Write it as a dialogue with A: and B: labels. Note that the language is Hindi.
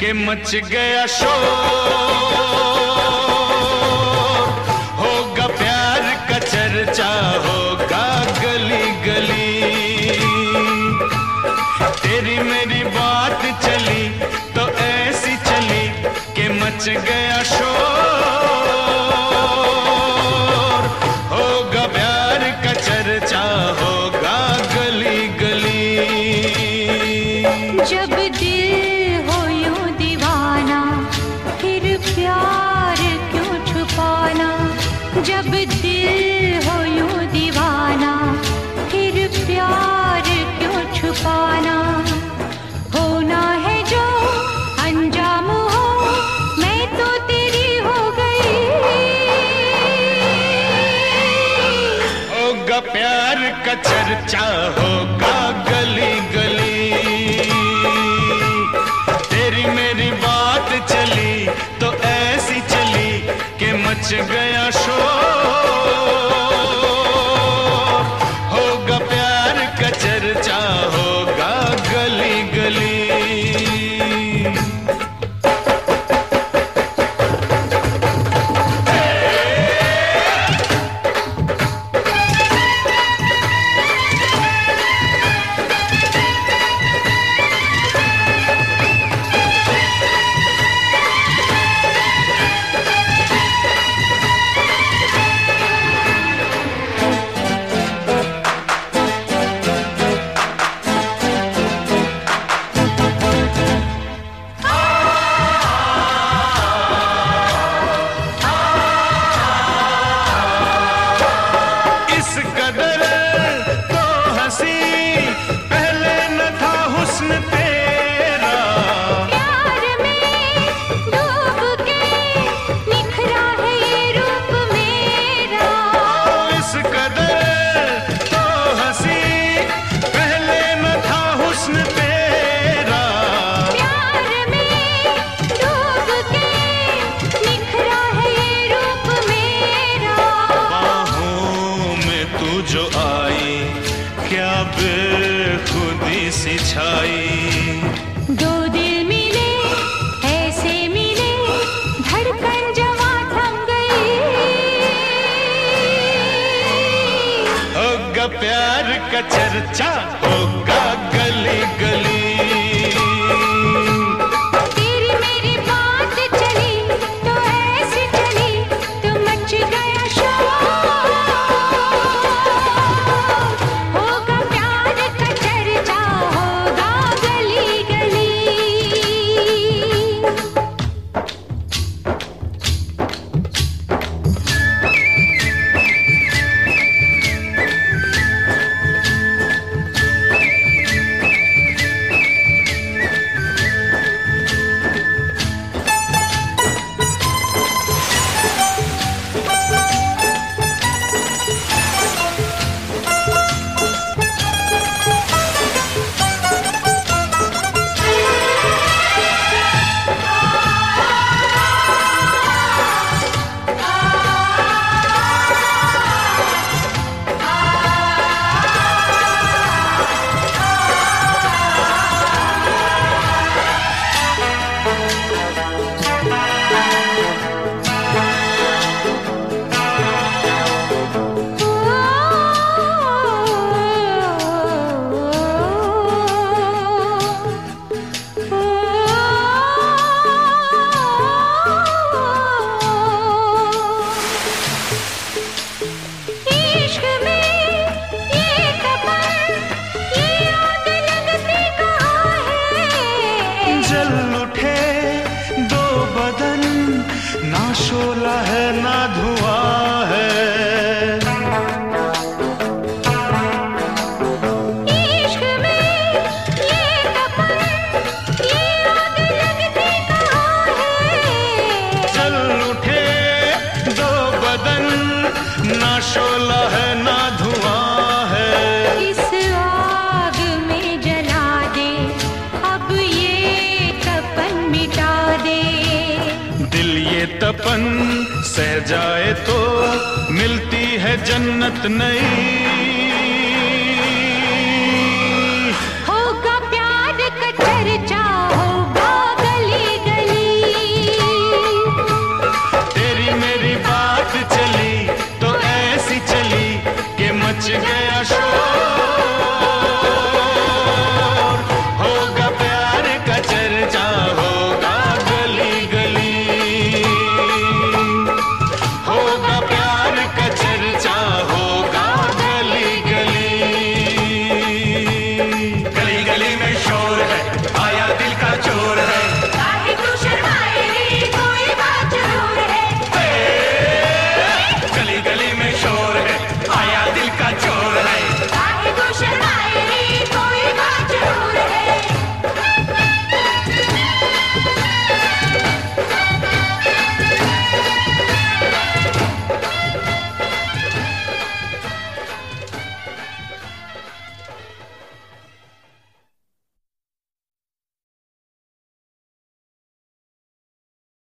A: कि
B: मच गया शोर। होगा प्यार का चर्चा, होगा गली गली। तेरी मेरी बात चली तो ऐसी चली के मच गया होगा प्यार का चर्चा होगा गली गली।
C: तेरी
B: मेरी बात चली तो ऐसी चली कि मच गया शोर। जो आई क्या बेखुदी सी छाई।
C: दो दिल मिले ऐसे मिले धड़कन जवा थम गई
B: होगा प्यार का चर्चा होगा सह जाए तो मिलती है जन्नत नई।